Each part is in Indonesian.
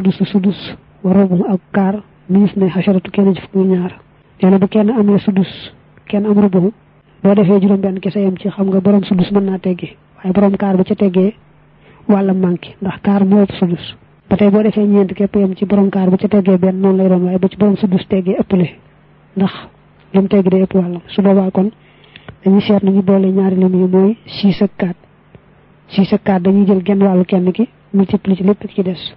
sudus sudus. Wa rubu ak kaar miis ne xasharatu kenn ci fukk ñaar. Nee na bu kenn amee sudus kenn am rubu. Boo defee juróom benn kese yam ci xam nga borom sudus mën naa teggi. Waaye borom kaar ba ca teggee wàllam manqué. Ndax kaar moo ëpp sudus. Ba tey boo defee ñeent képp yam ci borom kaar ba ca teggee benn noonu lay doon waaye ba ci borom sudus teggee ëppale ndax lim teggi day ëpp wàllam. Su boobaa kon dañuy seet nañu boole ñaari lim yi mooy six ak quatre six ak quatre dañuy jël genn wàllu kenn ki multiplier ci lépp ci des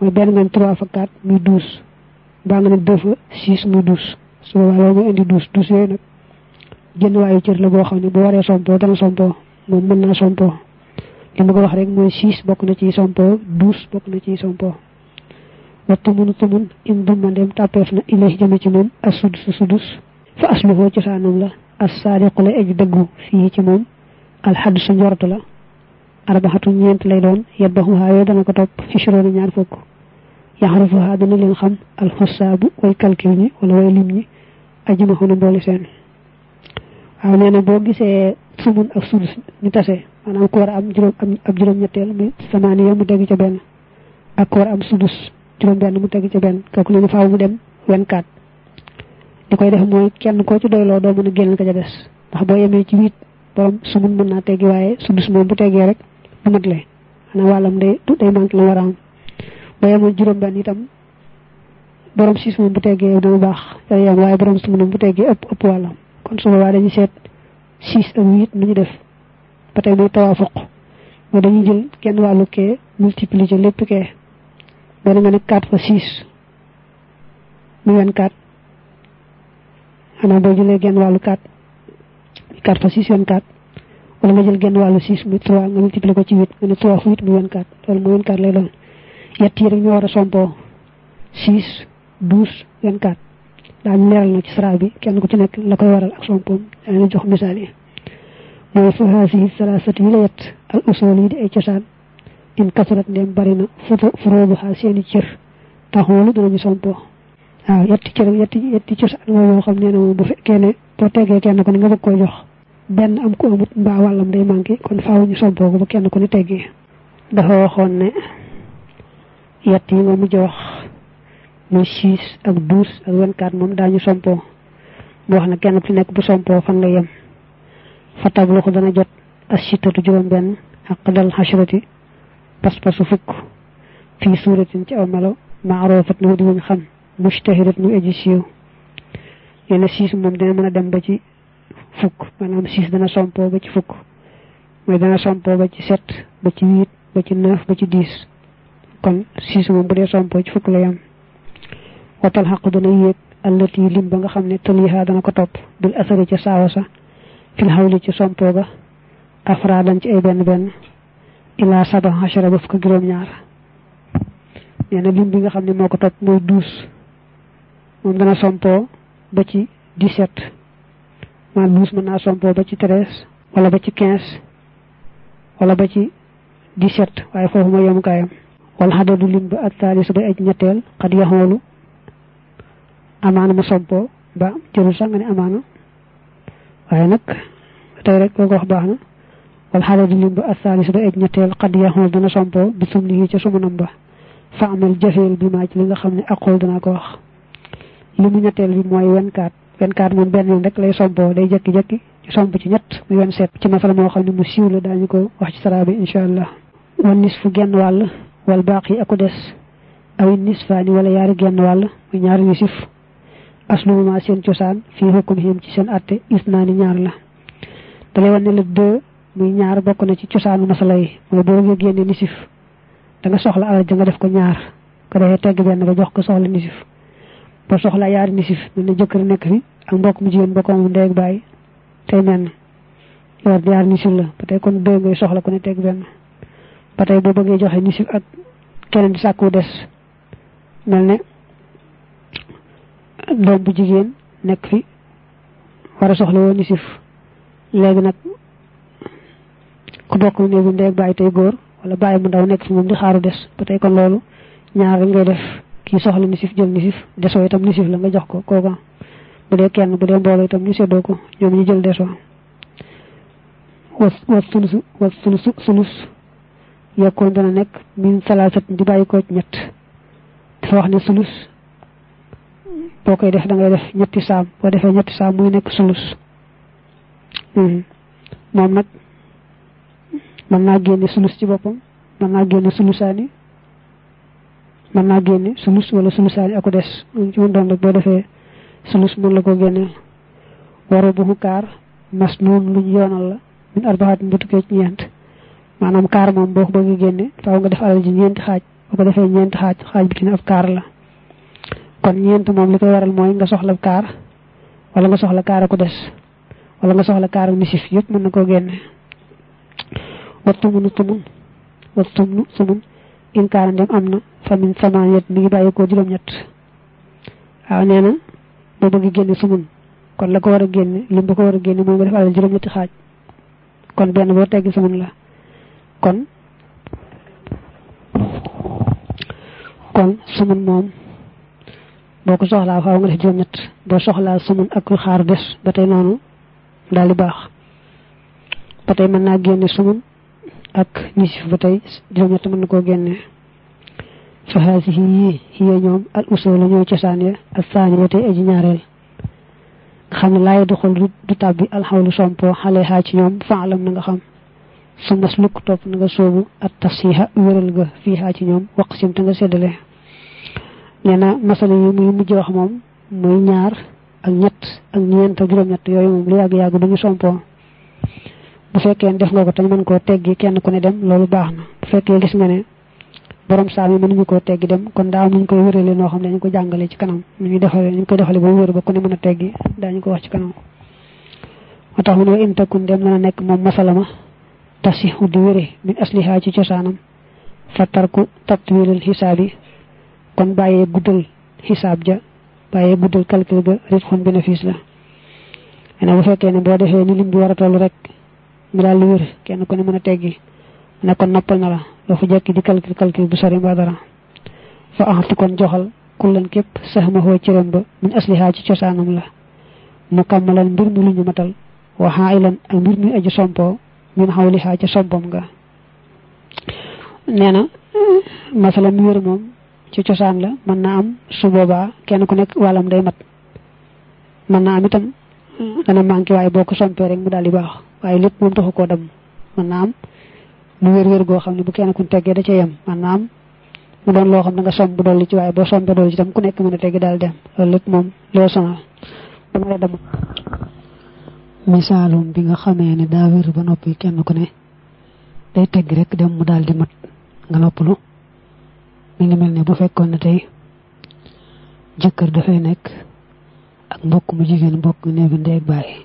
mooy benn nga ne trois fa quatre muy douze. Baa nga ne deux fa six muy douze. Su boobaa loolu mooy indi douze. Douze yooyu nag jënd waayu cër la boo xam ne bu waree sompoo dana sompoo. Moom mën naa sompoo. Li ma ko wax rek mooy six bokk na ci sompoo douze bokk na ci sompoo. Wa tumun tumun in dumma ndem tàppeef na ilay jëme ci moom as sudus sudus fa asluhoo cosaanam la. As saadiqu la ej dëggu fii ci moom. Njortu la arbaxatu ñeent lay doon yeddaxuhaa yooyu dana ko topp xisroona ñaar fukk. Yaxrifuhaa dana leen xam alxusaabu way calcul ñi wala way lim ñi ajimaxuna mbooli seen. Waaw nee na gisee sumun ak sudus ñu tase maanaam ku am juróom am ab juróom-ñetteel muy samaaniya mu teg ca benn ak ku am sudus juróom benn mu teg ca benn kooku ne faaw mu dem 24 li koy def mooy kenn koo ci mën a génn ka ca des ndax boo yemee ci borom sumun mën naa teggi waaye sudus moom bu teggee rek mat le xanaa wàllam day day manqué la war a am boo yemoon juróom benn itam borom six moom bu teggee dana baax day yem waaye borom sumun bu teggee ëpp ëpp wàllam kon su boobaa dañuy seet six ak nu ñu def ba tey muy tawaafuq mooy dañuy jël kenn wàllu kee multiplier ci lépp kee benn nga ne quatre fois six muy vingt quatre xanaa boo jëlee genn wàllu quatre quatre fois six vingt quatre wala nga jël genn wàllu six muy trois nga multiplier ko ci huit nga ne trois fois huit muy vingt quatre loolu muy vingt quatre lay doon yett yi rek ñu war a six douze vingt quatre daañu leeral na ci sara bi kenn ku ci nekk la koy waral ak sompoom dañu jox misaal yi mooy fa haasihi salaasatu yi la yett al usul yi di ay cosaan in kasurat ndem bari na furóobuha seeni cër taxoolu danañu sompoo waaw yetti cër yetti yetti cosaan mooy yoo xam ne ne moom bu fekkee ne boo teggee kenn ko ni nga bëgg koy jox benn am ko amut mbaa wàllam day manqué kon faaw ñu sompoo ko ba kenn ko ni teggee dafa waxoon ne yett yi nga mujj wax muy six ak douze ak vingt quatre moom daañu sompoo mu wax na kenn ku nekk bu sompoo fan la yem fa tablu ko dana jot as sittatu juróom benn ak dal xasrati pas-pasu fukk fii suuratin ci aw melo maarofat na di wuñ xam mustahirat ñu eji siiw yenn siis moom dina mën a dem ba ci fukk maanaam siis dana sompoo ba ci fukk mooy dana sompoo ba ci sept ba ci huit ba ci neuf ba ci dix kon siis moom bu dee sompoo ci fukk la yam watal xaq dana yéeg allati lim ba nga xam ne taliha dana ko topp bil asari ca saawa sa fil xawli ci sompoo ga afraadan ci ay benn benn ilaa saba xachara ba fukk juróom ñaar nee na lim bi nga xam ne moo ko topp mooy douze moom dana sompoo ba ci dix-sept maa douze mën naa sompoo ba ci treize wala ba ci quinze wala ba ci dix-sept waaye foofu mooy yemukaayam wala xadadu lim ba ak taalis ba aj ñetteel xad yaxoolu amaana mu sompoo ba jërul sax nga ne amaana. Waaye nag tey rek koo ko wax baax na. Wal xadadu lim ba ak taalis ba aj ñetteel xad yaxool dana sompoo bi sum ni ca sumunam fa amal jafeel bi maa ci li nga xam ne aqul danaa ko wax. Li mu ñetteel bi mooy 24 24 moom benn yoon rek lay sompoo day jekki-jekki ci somp ci ñett mu 27 ci masala moo xam ne mu siiw la daañu ko wax ci saraa bi incha allah. Wan nis fu genn wal baax yi aku des. Awi nisfaani wala yaari genn wàll muy ñaari nisif. Asluma seen cosaan fii hukum him ci seen atte isnaani ñaar la. Dalay wan ne la deux muy ñaar bokk na ci cosaanu masala yi. Mooy boo nga génne nisif da nga soxla alal ja def ko ñaar. Ko defee tegg benn ba jox ko soxla nisif ba soxla yaari nisif na jëkkër nekk fi. Ak mbokk mu jigéen bokk mu ndeeg bàyyi tey menn yor yaari nisif la. Ba tey kon deux ngay soxla ku ne tegg benn. Ba tey boo bëggee joxe nisif ak keneen di sàkku des. Mel ne doom bu jigéen nekk fi war a soxla woo nisif léegi nag ku bokk néegu ndeeg bàyyi tey góor wala bàyyi mu ndaw nekk fi moom di xaaru des. Ba tey kon loolu ñaar ngay def kii soxla nisif jël nisif desoo itam nisif la nga jox ko kooka bu dee kenn bu dee mbooloo itam ñu seddoo ko ñoom ñu jël desoo was was sulusu was sulusu sulus yekkoon dana nekk min salaasat di bàyyi ko ñett. Dafa wax ne sulus boo koy def da ngay def ñetti saam boo defee ñetti saam muy nekk sulus moom nag mën naa génne sulus ci boppam mën naa génne sulusaani mën naa génne sulus wala sulusaani ako des ci mën doon rek boo defee sulus mën la ko génneel waro bu kaar mas noonu luñ yoonal la min arbaxaat bu tukkee ci ñeent. Maanaam kaar moom boo ko bëggee génne faaw nga def alal ji ñeenti xaaj. Boo ko defee ñeenti xaaj xaaj bi ci ne ab kaar la. Kon ñeent moom li koy waral mooy nga soxla kaar wala nga soxla kaar ako des wala nga soxla kaar ak nisif yëpp mën na koo génne. Wat tumunu tumun wat tumnu sumun in ndem am na famin samaan yet mi ngi bàyyi ko juróom-ñett. Waaw nee na boo bëgg génne sumun kon la ko war a génne lim ba ko war a génne mooy nga def alal juróom-ñetti xaaj. Kon benn boo teggi sumun la. Kon kon sumun moom boo ko soxlaa faaw nga def juróom-ñett. Boo soxlaa sumun ak xaar des ba tey noonu daal di baax. Ba tey mën naa génne sumun ak nisif ba tey juróom-ñett mën na koo génne. فهذه هي نوم الأصول نوم تسانية الثانية أجي نارل خم لا يدخل دتابي الحول سمبو حليها تنوم فعلم نغا خم. ثم سلوك توف نغا سوبو التصيحة ويرلغ فيها تنوم وقسم تنغا سيدلي. نينا مثلا يوم يوم جي وخمم موي نار النت النين تجرم نت يوم يوم لياغ ياغ بني سمبو بفكين دفنغو تنمن كو تيجي كيان كوني دم لولو باهم بفكين جسنغني borom saam yi mënuñu koo teggi dem kon daa ñu koy wérale noo xam ne dañu ko jàngale ci kanam. Ñu ñu defale ñu koy defale ba wér ba ku ne mën a teggi daañu ko wax ci kanam. Moo tax mu ne dem mën a nekk moom masala ma tasihu di wére min asliha ci cosaanam fa tarku tatwilul xisaab yi kon bàyyee guddal xisaab ja bàyyee guddal calcul ga rit xon bénéfice la. Ene bu fekkee ne boo defee ni lim bi war a toll rek mu daal kenn ku ne mën a teggi ne kon noppal na la doo fa jekki di calcul calcul bu sori mbaa dara fa axti kon joxal kullan képp sax ma xoo cëram ba min asliha ci cosaanam la mu kàmmalal mbir mi lu ñu matal. Waxaa ilan ak mbir mi aju sompoo min xawliha ca sompam nga nee na masala mi wér moom ci cosaan la mën naa am su boobaa kenn ku nekk wàllam day mat. Mën naa am itam. Dana manqué waaye boo ko sompee rek mu daal di baax waaye lépp moom taxu koo dem mën naa am mu wér-wér goo xam ne bu kenn ku teggee da ca yem. Mën naa mu loo xam ne nga somb dolli ci waaye boo sompee dolli ci tam ku nekk mën a teggi daal dem. Loolu lépp moom loo sonal dama lay dem misaalum bi nga xamee ne daa wér ba noppi kenn ku ne day tegg rek dem mu daal di mat. Nga noppalu. Mi ngi mel ne bu fekkoon ne tey jëkkër dafay nekk ak mbokk mu jigéen mbokk néegu ndey ak bàyyi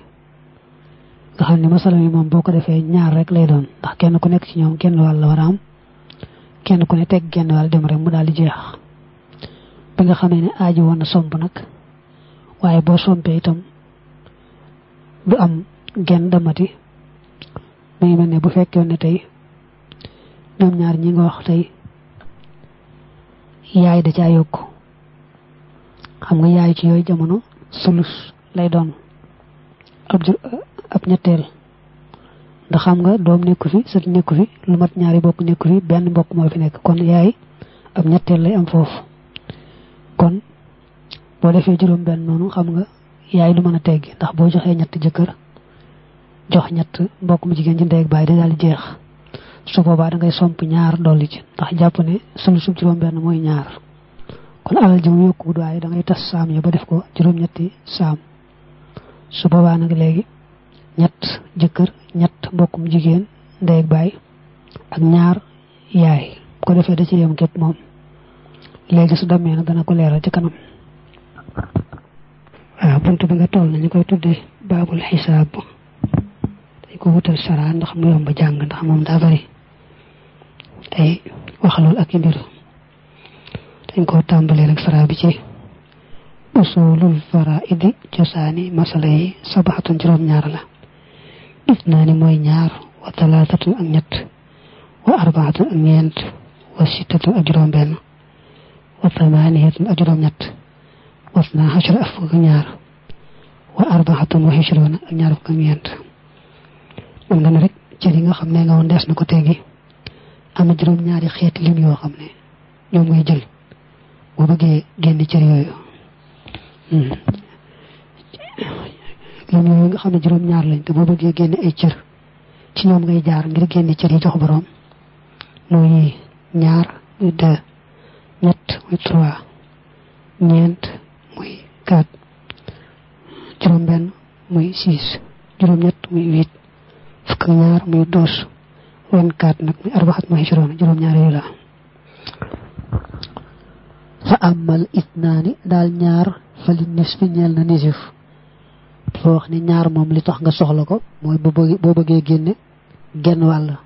nga xam ne masala mi moom boo ko defee ñaar rek lay doon. ndax kenn ku nekk ci ñoom genn wàll la war kenn ku ne teg genn wàll dem rek mu daal di jeex. bi nga xamee ne aaji woon na somb nag. waaye boo sompee itam du am genn damati. mu ngi mel ne bu fekkoon ne tey ñoom ñaar ñi nga wax tey yaay da caa yokk. xam nga yaay ci yooyu jamono sulus lay doon. Ab ñetteel. Ndax xam nga doom nekku fi sët nekku fi lu mat ñaari bokk nekku fi benn mbokk moo fi nekk. Kon yaay ab ñetteel lay am foofu. Kon boo defee juróom benn noonu xam nga yaay du mën a teggi. Ndax boo joxee ñett jëkkër jox ñett mbokk mu jigéen ci ak baay da daal jeex. Su boobaa da ngay somp ñaar dolli ci. Ndax jàpp ne sulu sub juróom benn mooy ñaar. Kon alal jëm yokku waaye da ngay tas saam ya ba def ko juróom-ñetti saam. Su boobaa nag léegi ñett jëkkër ñett mbokk mu jigéen ndey ak baay ak ñaar yaay. Ko defee da ci yem képp moom. Léegi su demee nag dana ko leeral ci kanam. Waaw buntu bi nga toll nañu koy tuddee baabul xisaab. Dañ ko wutal sara ndax mu yomb jàng ndax moom daa bari. Ay waxalool ak mbir. Dañ ko tàmbalee rek sara bi ci usulul faraidi cosaani masala yi sabaxatun juróom ñaar la اثنان موي نيار وثلاثة ام نيت وأربعة ام نيت وستة أجرام بن وثمانية أجرام نيت واثنا عشر الف نيار وأربعة وعشرون ام نيار كم نيت ام نانا ريك تي ليغا خامني لا وون ديس نكو تيغي ام جروم نياري خيت ليم يو خامني نيو موي جيل بو بوغي ген تي ريو يو lim yooyu nga xam ne juróom ñaar lañ te boo bëggee génne ay cër ci ñoom ngay jaar ngir génne cër yi jox borom muy ñaar muy deux ñett muy trois ñeent muy quatre juróom benn muy six juróom ñett muy huit fukk ñaar muy douze vingt quatre nag muy arbaxat muy juróom juróom ñaar yu la fa amal itnaani daal ñaar fa li nisfi ñeel na nisif dafa wax ni ñaar moom li tax nga soxla ko mooy boo bëggee génne genn wàll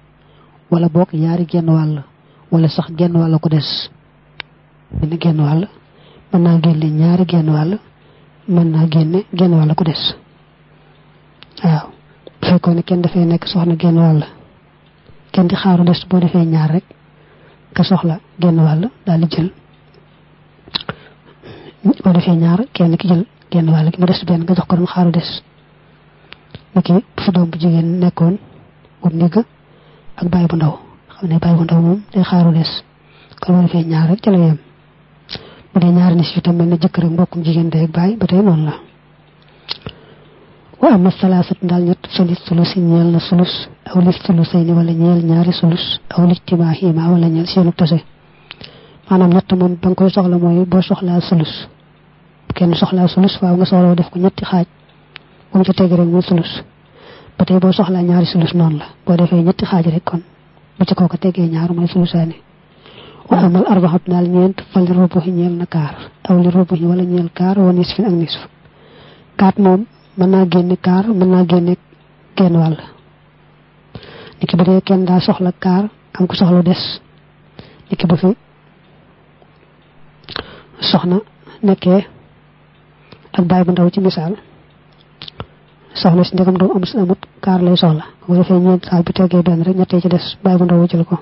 wala boog yaari genn wàll wala sax genn wàll ko des. Génne genn wàll mën naa génne ñaari genn wàll mën naa génne genn wàll ko des. Waaw bu fekkoon ne kenn dafay nekk soxna genn wàll kenn di xaaru des boo defee ñaar rek ka soxla genn wàll daal di jël. Boo defee ñaar kenn ki jël genn wàll gi mu des benn nga jox ko doon xaaru des. Niki bu fi doom bu jigéen nekkoon bu ndigg ak bàyyi bu ndaw. Xam ne bàyyi bu ndaw moom day xaaru des. Kon boo defee ñaar rek ca la yem. Bu dee ñaari nis fi tam mel ne jëkkër ak mbokkum jigéen day bàyyi ba tey noonu la. Wa ama salaasat ndaal ñett fa lis sulusi ñeel na sulus. Aw lis sulusayni wala ñeel ñaari sulus. Aw lijtimaahiima wala ñeel seenu tase. Maanaam ñett moom ba nga koy soxla mooy boo soxlaa sulus kenn soxlaa sulus waaw nga soxla def ko ñetti xaaj. Bu mu ca teg rek muy sulus ba tey boo soxlaa ñaari sulus noonu la. Boo defee ñetti xaaj rek kon bu ci kooka tegee ñaar mooy sulusaani wa amal arbaxat daal ñeent fa li rubuhi ñeel na kaar. Aw li rubuhi wala ñeel kaar wa nisfin ak nisf. Kaat moom mën naa génne kaar mën naa génne genn wàll. Niki bu kenn daa soxla kaar am ko soxla des. Niki bu fi soxna nekkee ak baay bu ndaw ci misaal. Soxna si ndegam am amut kaar lay soxla. Bu defee ñeent saa bu tegee benn rek ñettee ci des baay bu ndaw jël ko.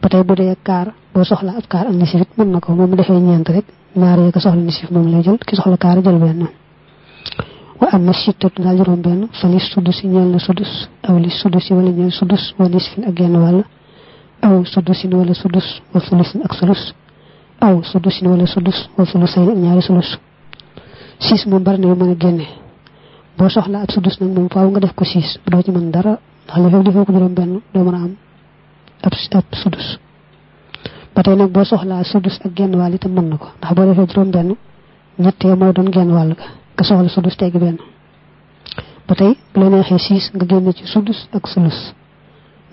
Ba tey bu dee kaar boo soxla ab kaar ak nisif it mën na ko. Moom defee ñeent rek ñaar yi ko soxla nisif moom lay jël. Ki soxla kaar jël benn. Wa am na sittatu daal juróom benn. Fa li sudus yi ñeel na sudus. Aw li sudus yi wala ñeel sudus wa nisfin ak genn wàll. Aw sudusin wala sudus wa sulusin ak sulus. Aw sudusin wala sudus wa sulusayn ak ñaari sulus siis moom bari na mën a boo soxla ab sudus nag moom faaw nga def ko siis doo ci mën dara ndax li fekk defoo ko juróom benn doo mën am ab ab sudus. Ba tey nag boo soxlaa sudus ak genn wàll itam mën na ko ndax boo defee juróom benn ñettee mooy doon genn wàll ga nga soxla sudus tegg benn. Ba tey bu la neexee siis nga génne ci sudus ak sulus.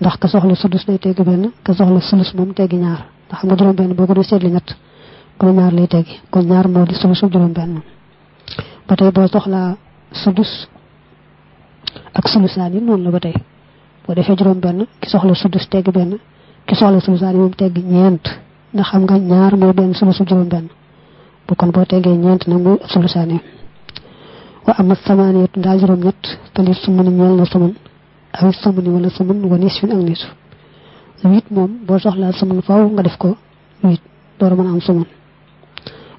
Ndax ka soxla sudus day tegg benn ka soxla sulus moom teggi ñaar. Ndax xam nga juróom benn boo ko dee seetli ñett kon ñaar lay teggi kon ñaar moo di sulus ak juróom benn ba tey boo soxlaa sudus ak sulusaan yi noonu la ba tey. Boo defee juróom benn ki soxla sudus tegg benn ki soxla sulusaan yi moom tegg ñeent ndax xam nga ñaar mooy benn sulusu juróom benn bu kon boo teggee ñeent nag muy sulusaan yi wa samaaniyatu daal juróom ñett fali sumuni ñeel na sumun aw sumuni wala sumun wa nisfin ak nisf huit moom boo soxlaa sumun faaw nga def ko huit door mën am sumun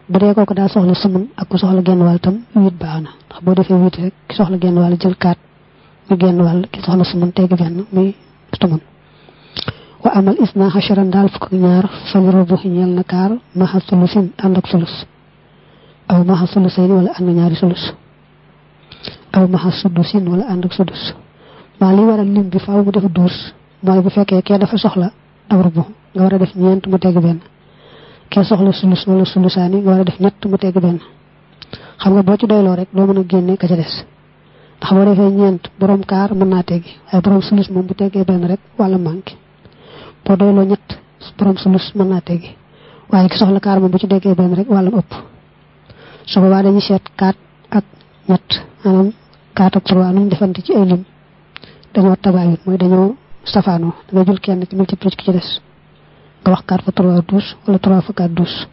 bu dee kooku daa soxla sumun ak ku soxla genn wàll tam huit baax na ndax boo defee huit rek ki soxla genn wàll jël kaat mu genn wàll ki soxla sumun tegg benn muy sumun wa amal isna xacharan daal fukk ñaar fali rubuhi ñeel na kaar maxa sulusin ànd ak sulus aw maxa sulusayni wala ànd ñaari sulus aw maxa sudusin wala ànd ak sudus maa li waral lim bi faaw mu def duus mooy bu fekkee kee dafa soxla ab rubu nga war a def ñeent mu tegg benn kee soxla sulus wala sulusaani nga war a def ñett mu tegg benn xam nga boo ci doyloo rek doo mën a ka ca des ndax boo defee ñeent borom kaar mën naa teggi waaye borom sulus moom bu teggee benn rek wala manqué boo doyloo ñett borom sulus mën naa teggi waaye ki soxla kaar moom bu ci teggee benn rek wàllam ëpp su boobaa dañuy seet kaat ak ñett maanaam kaat ak trois nuñ defante ci ay lim dañoo tabaayut mooy dañoo safaanoo da nga jël kenn ci multiplier ki ci des nga wax kat fa 3 12 wala 3 fa 4 12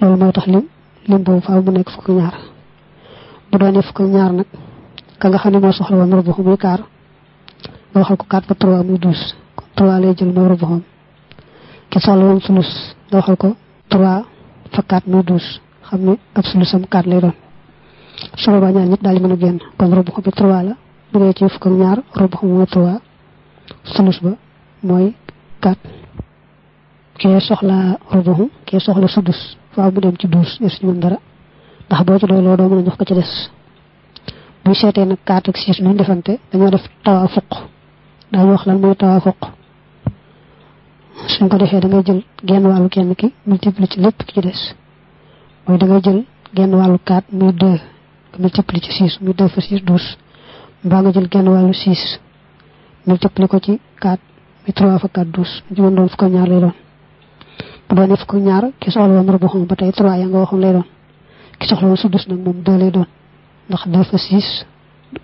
loolu moo tax lim lim boobu faaw mu nekk fukk ñaar. Bu doonee fukk ñaar nak ka nga xam mo soxla woon rubu bu kaar nga waxal ko kat fa 3 muy 12 lay jël ki waxal ko ba mooy 4 ke soxla rubuhum ke soxla sudus fa bu dem ci dus des ñu dara. Ndax bo ci lo do mëna jox ko ci dess bu sété nak kaat ak sét ñu defante dañu def tawafuq da wax lan moy tawafuq suñ ko defé da ngay jël genn walu kenn ki multiplier ci lepp ki ci dess moy da ngay jël genn walu 4 muy 2 multiplier ci 6 muy 2 fa 6 12 ba nga jël genn walu 6 multiplier ko ci 4 muy 3 fa 4 12 ñu ndon fa ko ñaar lay doon bu doonee fukk ñaar ki soxla woon rubu xam ba tey trois ya nga waxoon lay doon. Ki soxla woon sudus nag moom deux lay doon. Ndax deux fa six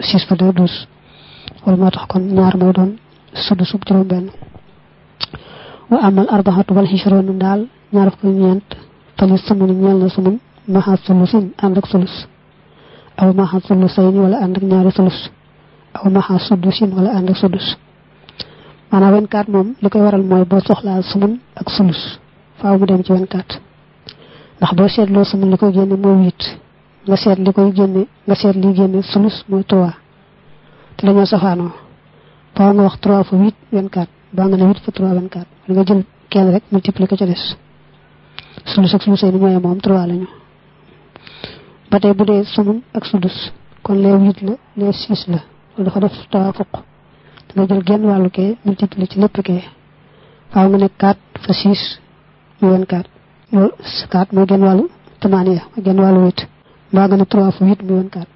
six fa deux douze. Wala moo tax kon ñaar mooy doon sudus sub juróom benn wa amal arbaxatu wal xisroon daal ñaar fukk ñeent. Falis sumun ñeel na sumun maxa sulusin ànd ak sulus. Aw maxa sulusayni wala ànd ak ñaari sulus. Aw maxa sudusin wala ànd ak sudus maanaam 24 moom li koy waral mooy boo soxlaa sumun ak sulus faaw mu dem ci 24 ndax boo seetloo sumun li koy génne mooy 8 nga seet li koy génne nga seet li génne sulus mooy 3 te dañoo safaanoo. Faaw nga wax 3 fa 8 24 baa nga ne 8 fa 3 24 wala nga jël kenn rek multiplier ko ca des. Sulus ak sulusay ni ñooy moom 3 lañu. Ba tey bu dee sumun ak sudus kon lee 8 la lee 6 la. Dafa def tawaafuq. Da nga jël genn wàllu kee multiplier ci lépp kee. Faaw nga nekk 4 fa 6 muy 24 yo 4 mo gen walu 8 gen walu 8 ba gëna 3 fu 8 mi 24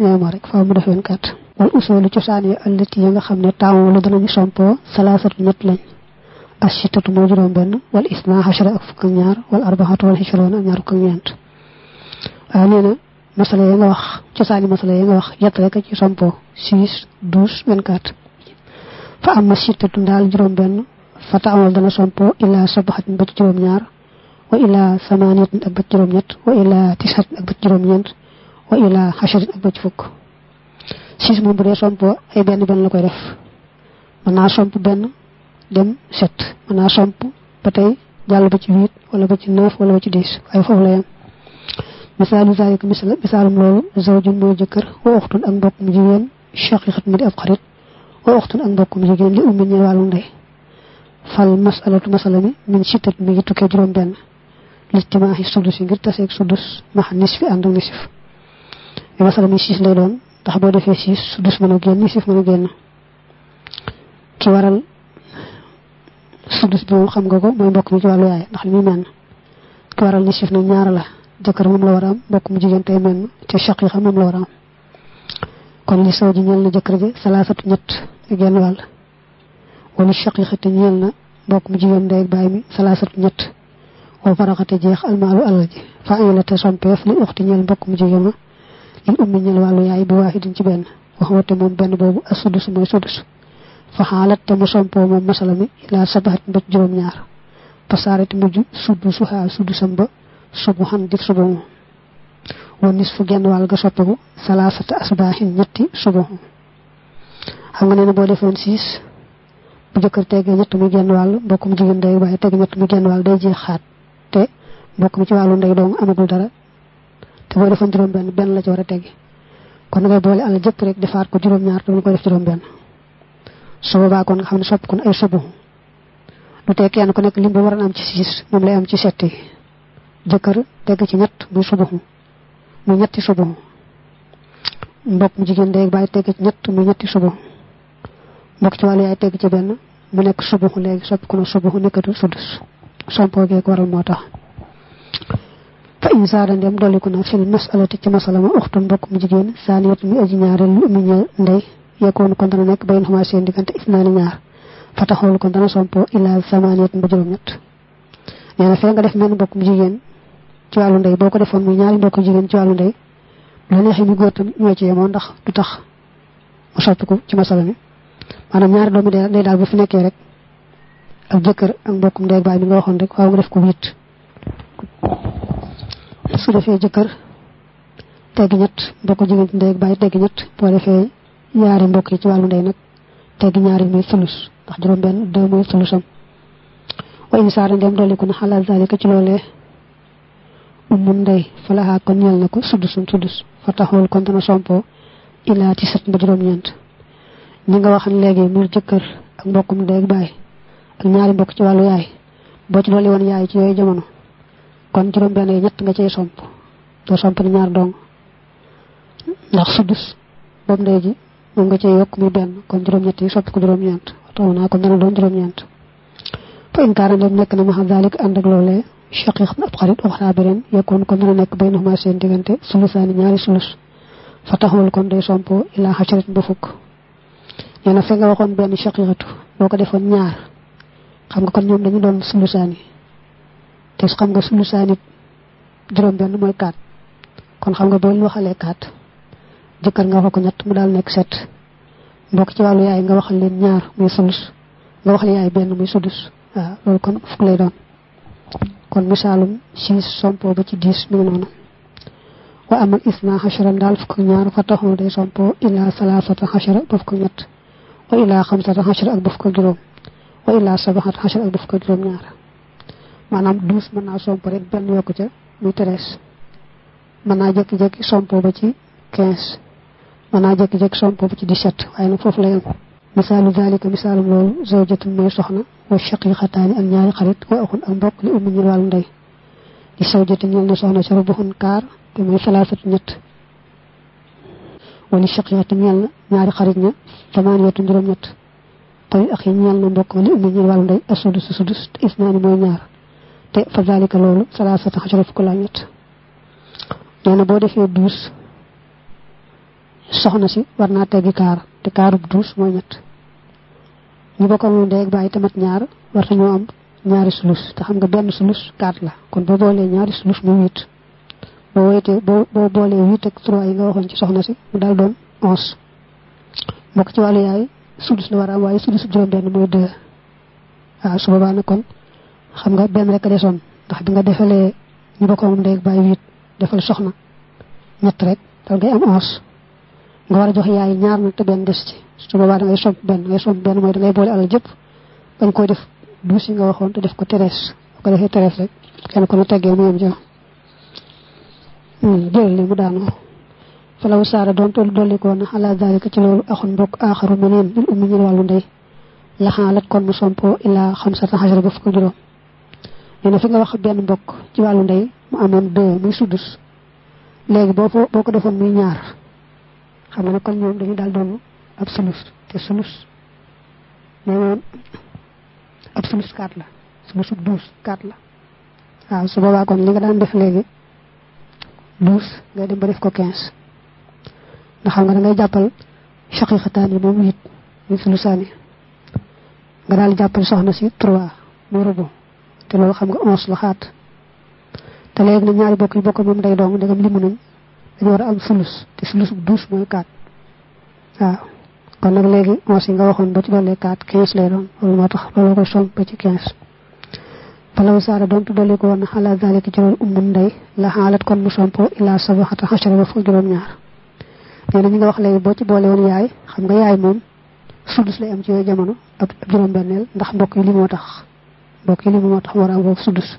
ñoo ma rek faaw mu def 24 wal usul ci saani allati nga xamne taamu lu dana ñu sompo salasat ñet lañ ashitatu mo juroom ben wal isna hashra ak fukk ñaar wal arba'atu wal hishrun ak ñaar ko ñent ay neena masala ya nga wax ci saani masala ya nga wax yett rek ci sompo 6 12 24 fa am masitatu dal juroom ben benn fa taamal dana sompoo ilaa sabaxatin ba ci juróom ñaar wa ilaa samaaniyatin ak ba ci juróom ñett wa ilaa tisatin ak ba ci juróom ñeent wa ilaa xacharin ak ba ci fukk six moom bu dee somp ay benn benn la koy def mën naa somp benn dem sept mën naa somp ba tey jàll ba ci huit wala ba ci neuf wala ba ci dix waaye foofu la yem misaalu zaalika misal misaalum loolu zawjun mooy jëkkër wa uxtun ak mbokk mu jigéen shaqiqat mi di ab xarit wa uxtun ak mbokk mu jigéen li ummi ñeel wàllu ndey فالمسألة مسألة من ستة ميجي توكي جروم بين الاجتماع السدوس ينجر تسيك سدوس مح نصف عندو نصف مسألة من سيس ليلون تحبو دفع سيس سدوس منو جين نصف منو جين كي وارل سدوس بيوم خم غوغو مهم بوك نجوا لو آي نحل ميمان كي وارل نصف نو نيار لا جاكر مم لورام بوك مجيجان تيمان تشاقي خم مم لورام كون لسو جنيال نجاكر جي سلاسة نت جين wala shaqiqa te ñeel na mbokk mu jigéen ndey ak baay mi salaasatu ñett woo faraxate jeex almaalu alal ji fa ay la te sompeef li uxti ñeel mbokk mu jigéen ma lil ummi ñel wàllu yaay bi waaxidin ci benn wax wate moom benn boobu as sudus mooy sudus fa xaalat te mu sompoo moom masala mi ilaa sabaxat ba juróom ñaar pasaarati mujj suddu suxaa suddusam ba subu xan dif suba moom wa nis fu genn wàll ga soppiku salaasata asbaaxin ñetti suba xam nga nee na boo defoon siis bu jëkkër tegee ñett muy genn wàll mbokk mu jigéen day waaye teg ñett muy genn wàll day jeex xaat te mbokk mi ci wàllu ndey doom amagul dara te boo defoon juróom benn benn la ci war a teggi kon ngay boole àll jëpp rek defaat ko juróom ñaar te ko def juróom benn su boobaa kon nga xam ne sopp kon ay subu lu tee kenn ku nekk lim ba waroon am ci siis moom lay am ci sett yi jëkkër tegg ci ñett muy subu muy ñetti subu mbokk mu jigéen day bàyyi tegg ci ñett muy ñetti subu mbokk ci wàllu yaay tegg ci benn mu nekk subu léegi soppi ko na subu nekkatu sudus sompoo geeg waral moo tax fa in saada ndem dolliku na fil masalati ci masala ma uxtun mbokk mu jigéen saaniyat mi aji ñaareel lu ummi ñeel ndey yekkoon kon dana nekk bayin xamaa seen diggante isnaani ñaar fa taxawul kon dana sompo ila samaniyat ba juróom ñett nee na fee nga def menn mbokk mu jigéen ci wàllu ndey boo ko defoon muy ñaari mbokk jigéen ci wàllu ndey la neexee ñu góor ñoo ci yemoo ndax du tax mu soppiku ci masala mi maanaam ñaari doomi day daal bu fi nekkee rek ak jëkkër ak mbokkum ndey baay mi nga waxoon rek waaw nga def ko huit su defee jëkkër teggi ñett jigéen ci ndey baay teggi ñett boo defee ñaari mbokk ci wàllu ndey nag teggi ñaari muy fulus ndax juróom benn deux muy fulusam wa in saara ndem dolliku na xalaal zalika ci loolee ummu ndey fa laxaa kon ñeel na ko suddusum suddus fa taxawul kon dana sompo ilaa ci set ba juróom ñeent ñi nga waxan léegi muy jëkkër ak mbokkum ndey ak baay ak ñaari mbokk ci wàllu yaay boo ci dolli woon yaay ci yooyu jamono kon juróom benn yi ñett nga cay somp doo somp ni ñaar dong ndax sudus boobu ndey ji moom nga cay yokk muy benn kon juróom ñett yi sopp ko juróom ñeent taw naa kon dana doon juróom ñeent fa in kaana dem nekk na ma xam ànd ak loolee shaqiq na ab xarit waxraa beneen yekkoon kon dana nekk bay naxuma seen diggante sulusaani ñaari sulus fa taxawal kon day sompo ilaa xacarit ba fukk nee na fe nga waxoon benn shaqiqatu boo ko defoon ñaar xam nga kon ñoom dañu doon sulusaani te xam nga sulusaani juróom benn mooy kaat kon xam nga boo leen waxalee kaat jëkkër nga wax ko ñett mu daal nekk set. Mbokk ci wàllu yaay nga waxal leen ñaar muy sulus. Nga waxal yaay benn muy sudus waaw loolu kon fukk lay doon kon misaalum six sompo ba ci dix mi ngi noonu wa amal isna xashara daal fukk ñaar fa taxul day sompo ila salaasata xashara ba fukk ñett وإلى خمسة عشر ألف فكر جروم وإلى سبعة عشر ألف فكر جروم نارا معنى دوس منا صوم بريد بل يوكجا ميترس منا جاكي جاكي صوم بوبجي كيس منا جاكي جاكي صوم بوبجي ديشت وإن فوف ليم مثال ذلك مثال مول زوجة مول صحنا والشقي خطاني أن ياري خريط وأخن أمبوك لأمني الوالم دي لسوجة نيال نصحنا شربهن كار كما ثلاثة نت wali shaqiqati ñel na ñaari xarit ña tamaaniyatu juróom ñett tawi ak yi ñel na mbokk li ummi ñil wàllu ndey asudus sudus isnaani mooy ñaar te fa zalika loolu salaasata xajara fukk laa ñett nee na boo defee douze soxna si war naa teggi kaar te kaarub douze mooy ñett ñu bokkoon mu ndey ak bàyyi tamat ñaar war nañoo am ñaari sulus te xam nga benn sulus quatre la kon boo boolee ñaari sulus muy huit boo wéetee boo boo boolee huit trois yi nga waxoon ci soxna si mu daal doon onze. Mbokk ci wàllu yaay sulus la war a am waaye sulus juróom benn mooy deux. Waaw xam nga benn rek a ndax bi nga defalee ñu bokkoon mu ndey ak bàyyi huit defal soxna ñett rek dal ngay am onze. Nga war a jox yaay ñaar nag te benn des ci. Su boobaa da ngay somp benn ngay somp benn mooy da ngay boole alal jëpp bañ koy def douze yi nga waxoon te def ko terees bu ko defee terees rek kenn ko na teggee mu yem ja jël li mu daanu. Falaw saara doon tollu dolli ko na ala dalika ci loolu axun mbokk aaxaru meneen lil ummi ñil wàllu ndey. Laxaalat kon mu sompo ilaa xamsata xasara ba fukk juróom. Nee na fi nga wax benn mbokk ci wàllu ndey mu amoon deux muy suddus. Léegi boo ko boo ko defoon muy ñaar. Xam nga ne kon ñoom dañu daal doon ab sulus te sulus nee ab sulus kaat la sulus douze kaat la. Waaw su boobaa kon li nga daan def léegi douze ngay dem ba def ko quinze ndax xam nga da ngay jàppal shaqiqataan yi moom huit muy sulusaani nga daal jàppal soxna si trois muy rubu te loolu xam nga onze la xaat te léegi nag ñaari bokk yi bokk moom day dong ndegam limu nañ dañu war a am sulus. Te sulus douze mooy quatre waaw kon nag léegi onze yi nga waxoon ba ci dollee quatre quinze lay doon loolu moo tax loolu koy somp ba ci falaw saara doontu dolli ko woon xala zalika ci loolu ummun ndey la xaalat kon mu sompo ila sabaxata xachara ba fukk juróom ñaar nee na ñi nga wax léegi boo ci boole woon yaay xam nga yaay moom sudus lay am ci yooyu jamono ab juróom benneel ndax mbokk yi li moo tax mbokk yi li moo tax war a am foofu sudus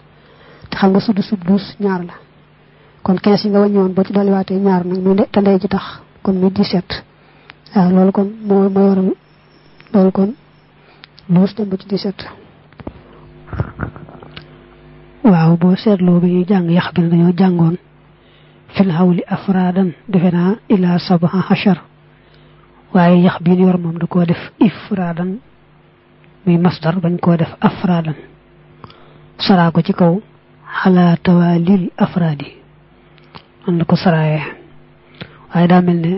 te xam nga sudus sub douze ñaar la kon quinze yi nga wàññi woon boo ci dolliwaatee ñaar nag muy te ndey ji tax kon muy dix-sept waaw loolu kon moo mooy waral loolu kon douze dem ba ci dix-sept waaw boo seetloo bi ñuy jàng yax bi dañoo jàngoon fil hawli afraadan defe naa ila sabaha hachar waaye yax bi ñu yor moom da koo def ifraadan muy masdar bañ koo def afraadan saraa ko ci kaw xalaa tawaalil afraadi man la ko saraayee waaye daa mel ne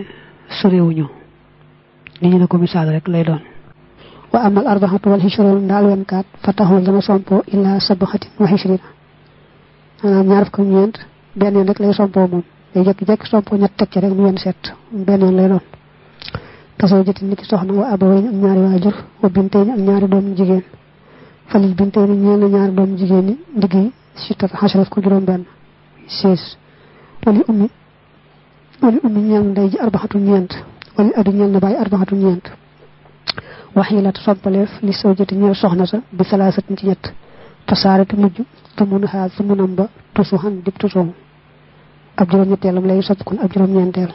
sorewuñu ni ñu ne ko misaal rek lay doon واما الاربعه والعشرون دال يوم كات فتحوا لما صومبو الا سبحه وعشرين أنا نعرف كم ينت بين يوم لا صومبو مون لي جك جك صومبو نيت تك رك مي سيت بين يوم لا دون تاسو جيت نيكي سوخنا و أبوي نيار واجور و بنتين اك نيار دوم جيجين فلي بنتين نيار نيار دوم جيجين ديغي شيت حشرف كو جروم بن سيس ولي امي ولي امي نيام داي اربعه نيانت ولي ادي نيال نباي اربعه نيانت waxilat soppaleef li sawjati ñeel soxna sa bi salaasatin ci ñett. Fasaarati mujj tumun xaal tumunam ba tusu xan dib tusoo ab juróom-ñetteelam lay sopp kon ab juróom-ñeenteel.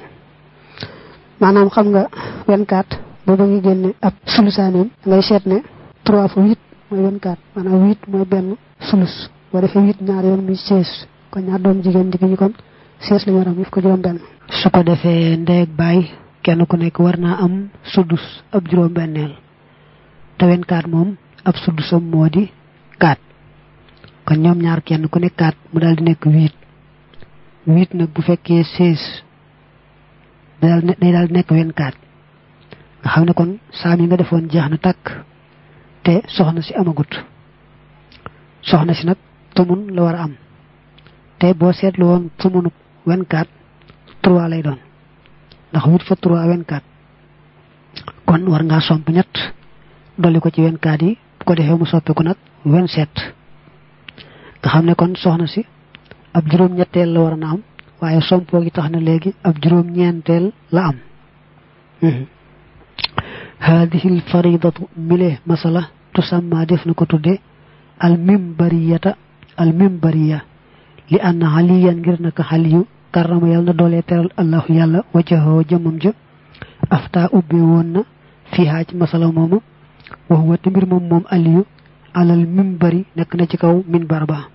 Maanaam xam nga 24 boo bëgg génne ab sulusaaneem ngay seet ne 3 fois 8 mooy 24 maanaam 8 mooy benn sulus. Boo defee 8 ñaar yoon muy 16 ko ñaar doom jigéen ñi kon sees lañu war am yëf ko juróom su ko ndeeg baay kenn ku nekk am sudus ab juróom te wen kaat moom ab sudusam moo di kaat kon ñoom ñaar kenn ku nekk kaat mu daal di nekk huit huit nag bu fekkee seize day daal di nekk wen kaat nga xam ne kon saam yi nga defoon jeex na tàkk te soxna si amagut. Soxna si nag tumun la war a am. Te boo seetlu woon tumunu wen kaat trois lay doon. Ndax huit fa trois wen kaat kon war ngaa somp ñett dolli ko ci wen kaat yi bu ko defee mu soppiku nag wen sept nga xam ne kon soxna si ab juróom ñetteel la war na am waaye sompoo gi tax na léegi ab juróom ñeenteel la am هذه الفريضة ملي مسألة تسمى دفن كتودي المنبرية المنبرية لأن عليا غيرنك علي كرم يالنا دولي ترال الله يالا وجهه جمم جو أفتا أبي ون فيها مسألة مومو wa huwa te mbir mom mom aliyu alal mimbari nek na ci kaw minbar ba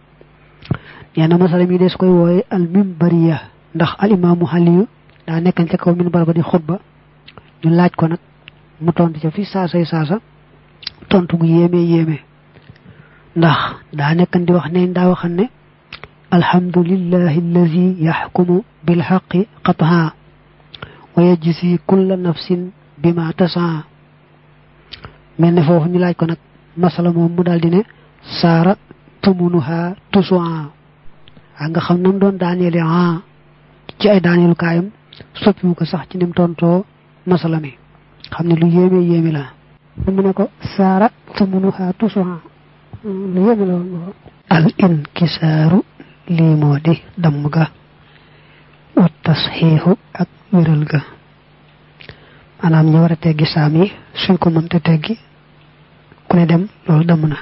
yana masala mi des koy woy al mimbariya ndax al imam aliyu da nekkal ci kaw minbar ba di khutba ñu laaj ko nak mu tontu ci fi saasa saasa tontu gu yeme yeme ndax da nekkal di wax ne da waxan ne alhamdulillahi allazi yahkumu bil haqqi qat'a ويجزي كل نفس بما تسعى mel ne foofu ñu laaj ko nag masala moom mu daal di ne saara tumunuha tusuan a nga xam nam doon daaneeli a ci ay daaneelu kaayam soppiwu ko sax ci nim tontoo masala mi xam ne lu yéeme yéeme la mu ne ko saara tumunuha tusuha lu yéeme la woon al inkisaaru lii moo di damm ga wa tasxiixu ak wéral ga maanaam ñu war a teggi saam yi suñ ko mënte teggi ku ne dem loolu damm na.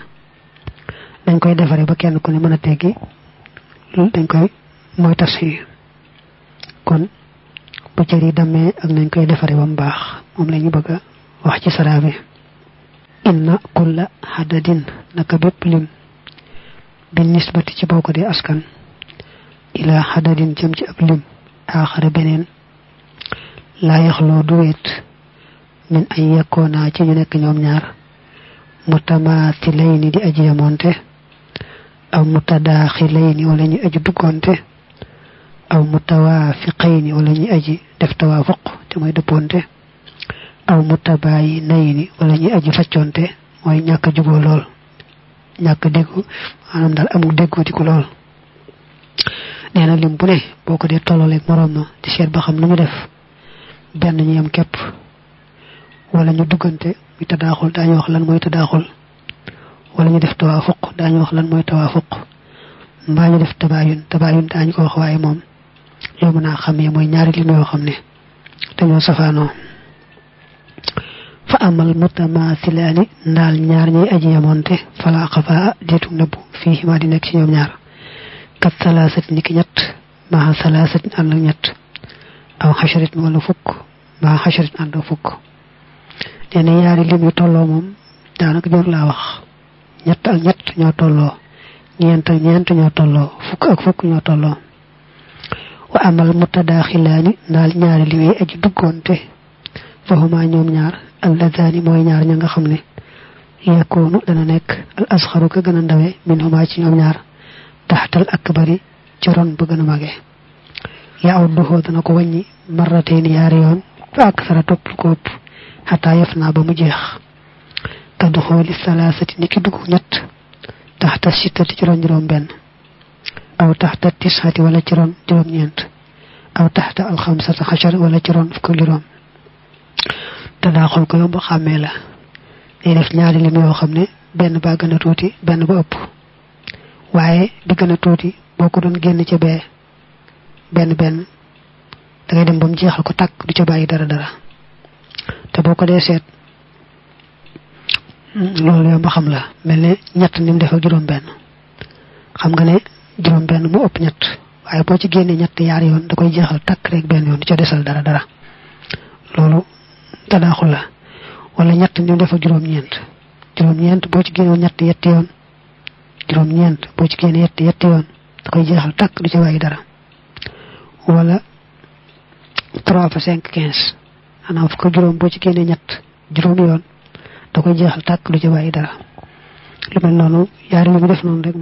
Dañ koy defare ba kenn ku ne mën a teggi dañ koy mooy yi. Kon bu cër yi demee ak nañ koy defaree ba mu baax moom la ñu bëgg a wax ci saraa bi inna kulla xadadin naka bépp lim bi nisbati ci boo di askan. Ila xadadin jëm ci ab lim aaxara beneen. Laa yaxloo du wéet min ay yekkoonaa ci ñu nekk ñoom ñaar mutamaatilayni di aji yamonte aw mutadaaxilayni wala ñu aji duggonte aw mutawaafiqayni wala ñu aji def tawaafuq te mooy dëpponte aw mutabaayinayni wala ñu aji facconte ñàkk a juboo lool ñàkk maanaam daal amul déggooti ko lool. Nee na lim bu ne boo ko dee moroom ma di seet ba xam nu ñu def benn ñu yem képp wala ñu duggante bi tadaxul dañu wax lan moy tadaxul wala ñu def tawafuq dañu wax lan moy tawafuq mba ñu def tabayun tabayun dañu ko wax waye mom yow mëna xamé moy ñaari li ñoo xamne dañu safano fa amal mutamathilani dal ñaar ñi aji yamonte fala qafa detu nebu fi ma di nek ci ñoom ñaar kat salasat niki ñett ma salasat and ñett aw hasharat wala fukk ma hasharat and fuk nee na ñaari lim yu tolloo moom daanaka jor laa wax. Ñett ak ñett ñoo tolloo ñeent ak ñeent ñoo tolloo fukk ak fukk ñoo tolloo. Wa amal mutadaaxilaani ndaal ñaari lim yi aji duggoonte. Fahuma ñoom ñaar alladaani mooy ñaar ña nga yakoonu dana nekk al asxaru ka gën a ndawe min huma ci ñoom ñaar. Taxtal akbari ci ron ba gën a mage. Ya aw duxoo dana ko wàññi marrateen yaari yoon fa ak sara ko حتى يفنى بمجيخ تدخل الثلاثة نكدوك نت تحت الشتة تجرون جرون بين أو تحت التسعة ولا جرون جرون نينت أو تحت الخمسة عشر ولا جرون في كل جرون تداخل كيوم بخاميلا إذا في نالي لم يوخم ني بين باقنا توتي بين بأب وعي بقنا توتي بوكودون جيني جبه بين بين تغيدن بمجيخ الكتاك دي جبه دارا دارا te boo ko dee seet loolu yomb xam la. Mel ne ñett ni mu def ak juróom benn xam nga ne juróom benn mu ëpp ñett. Waaye boo ci génnee ñett yaar yoon da koy jeexal tàkk rek benn yoon ca desal dara dara. Loolu tadaaxul la. Wala ñett ni mu def ak juróom-ñeent. Juróom-ñeent boo ci génnewoon ñett yetti yoon. Juróom-ñeent boo ci génne yetti yetti yoon da koy jeexal tak du ci bàyyi dara. Wala 3 fa 5 15 maanaam fukk juróom boo ci génnee ñett juróom yoon da koy jeexal tak du ci bàyyi dara. Lu mel noonu yaari lu mu def noonu rek